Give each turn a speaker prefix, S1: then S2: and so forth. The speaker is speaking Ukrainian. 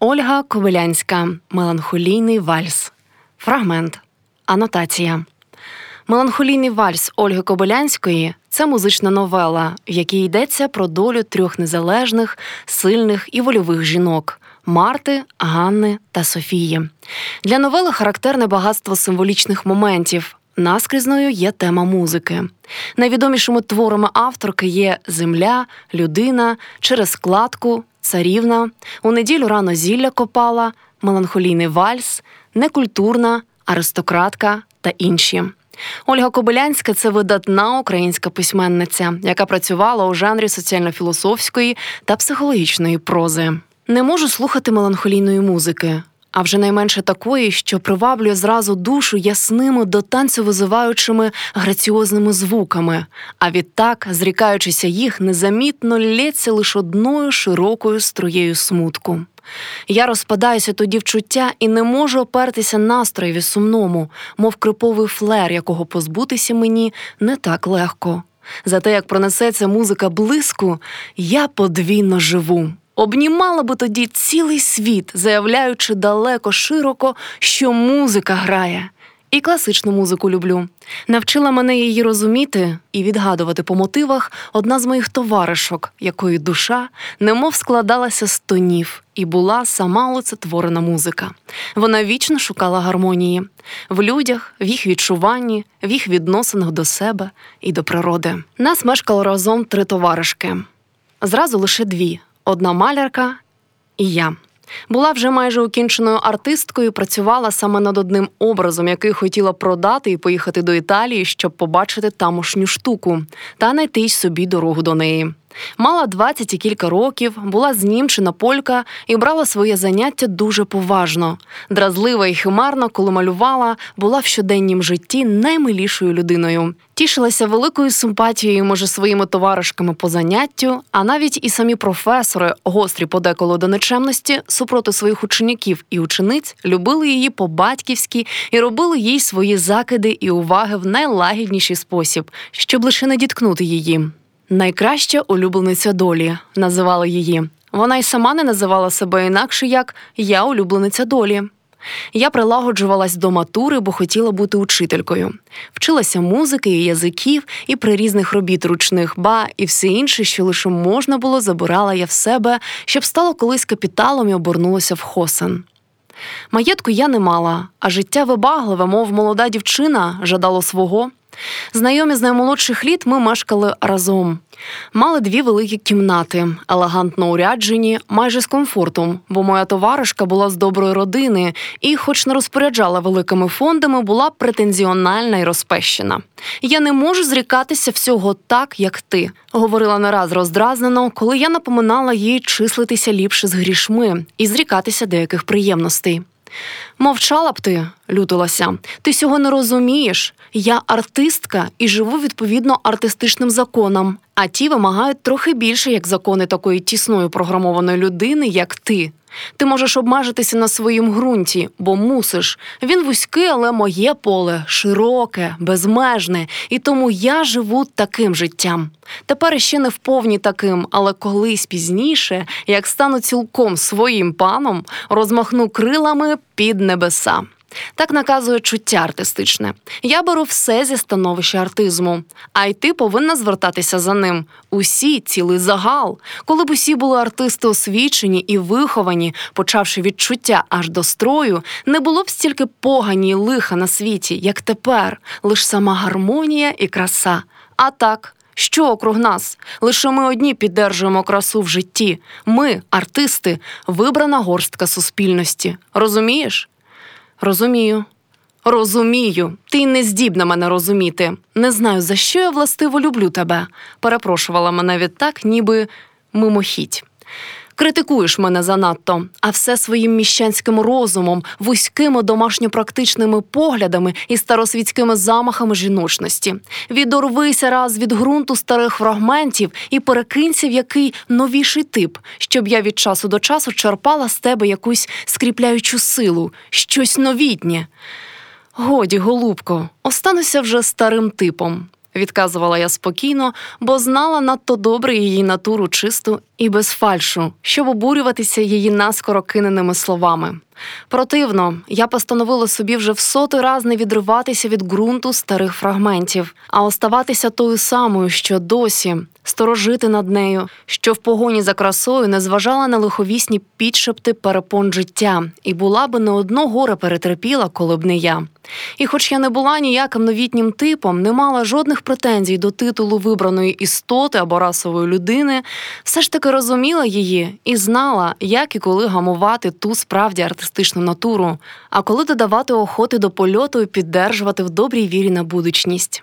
S1: Ольга Кобилянська. Меланхолійний вальс. Фрагмент. Анотація. Меланхолійний вальс Ольги Кобилянської це музична новела, в якій йдеться про долю трьох незалежних, сильних і вольових жінок Марти, Ганни та Софії. Для новели характерне багатство символічних моментів. Наскрізною є тема музики. Найвідомішими творами авторки є Земля, людина, через складку, царівна, у неділю рано зілля копала, меланхолійний вальс, некультурна, аристократка та інші. Ольга Кобилянська це видатна українська письменниця, яка працювала у жанрі соціально-філософської та психологічної прози. Не можу слухати меланхолійної музики, а вже найменше такої, що приваблює зразу душу ясними до танцю визиваючими граціозними звуками, а відтак, зрікаючися їх, незамітно лється лише одною широкою струєю смутку. Я розпадаюся тоді в чуття і не можу опертися настроєві сумному, мов криповий флер, якого позбутися мені не так легко. Зате як пронесеться музика блиску, я подвійно живу. Обнімала би тоді цілий світ, заявляючи далеко широко, що музика грає. І класичну музику люблю. Навчила мене її розуміти і відгадувати по мотивах одна з моїх товаришок, якої душа немов складалася з тонів, і була сама оцетворена музика. Вона вічно шукала гармонії в людях, в їх відчуванні, в їх відносинах до себе і до природи. Нас мешкало разом три товаришки. Зразу лише дві: одна малярка і я. Була вже майже укінченою артисткою, працювала саме над одним образом, який хотіла продати і поїхати до Італії, щоб побачити тамошню штуку та знайти й собі дорогу до неї. Мала 20 і кілька років, була знімчена полька і брала своє заняття дуже поважно. Дразлива і химарна, коли малювала, була в щоденнім житті наймилішою людиною. Тішилася великою симпатією, може, своїми товаришками по заняттю, а навіть і самі професори, гострі подеколи до нечемності, супроти своїх учеників і учениць, любили її по-батьківськи і робили їй свої закиди і уваги в найлагідніший спосіб, щоб лише не діткнути її. Найкраща улюблениця долі називали її. Вона й сама не називала себе інакше як я улюблениця долі. Я прилагоджувалась до матури, бо хотіла бути учителькою. Вчилася музики і язиків, і при різних робіт ручних ба і все інше, що лише можна було, забирала я в себе, щоб стало колись капіталом і обернулося в хосен. Маєтку я не мала, а життя вибагливе, мов молода дівчина, жадало свого. Знайомі з наймолодших літ ми мешкали разом. Мали дві великі кімнати, елегантно уряджені, майже з комфортом, бо моя товаришка була з доброї родини і, хоч не розпоряджала великими фондами, була претензіональна і розпещена. Я не можу зрікатися всього так, як ти, говорила не раз роздразнено, коли я напоминала їй числитися ліпше з грішми і зрікатися деяких приємностей. Мовчала б ти, лютилася, ти цього не розумієш. Я артистка і живу відповідно артистичним законам, а ті вимагають трохи більше як закони такої тісної програмованої людини, як ти. Ти можеш обмежитися на своїм ґрунті, бо мусиш. Він вузький, але моє поле широке, безмежне, і тому я живу таким життям. Тепер ще не вповні таким, але колись пізніше, як стану цілком своїм паном, розмахну крилами під небеса. Так наказує чуття артистичне. Я беру все зі становища артизму, а й ти повинна звертатися за ним. Усі цілий загал. Коли б усі були артисти освічені і виховані, почавши відчуття аж до строю, не було б стільки погані й лиха на світі, як тепер, лиш сама гармонія і краса. А так. Що округ нас? Лише ми одні піддержуємо красу в житті. Ми, артисти, вибрана горстка суспільності. Розумієш? Розумію. Розумію, ти не здібна мене розуміти. Не знаю, за що я властиво люблю тебе. Перепрошувала мене відтак, ніби мимохідь. Критикуєш мене занадто, а все своїм міщанським розумом, вузькими домашньопрактичними поглядами і старосвітськими замахами жіночності. Відорвися раз від ґрунту старих фрагментів і перекинься в який новіший тип, щоб я від часу до часу черпала з тебе якусь скріпляючу силу, щось новітнє. Годі, голубко, остануся вже старим типом. Відказувала я спокійно, бо знала надто добре її натуру чисту і без фальшу, щоб обурюватися її наскоро киненими словами. Противно, я постановила собі вже в сотий раз не відриватися від ґрунту старих фрагментів, а оставатися тою самою, що досі, сторожити над нею, що в погоні за красою не зважала на лиховісні підшепти перепон життя, і була би не одно горе перетерпіла, коли б не я. І, хоч я не була ніяким новітнім типом, не мала жодних претензій до титулу вибраної істоти або расової людини, все ж таки розуміла її і знала, як і коли гамувати ту справді артистичну натуру, а коли додавати охоти до польоту і піддержувати в добрій вірі на будучність.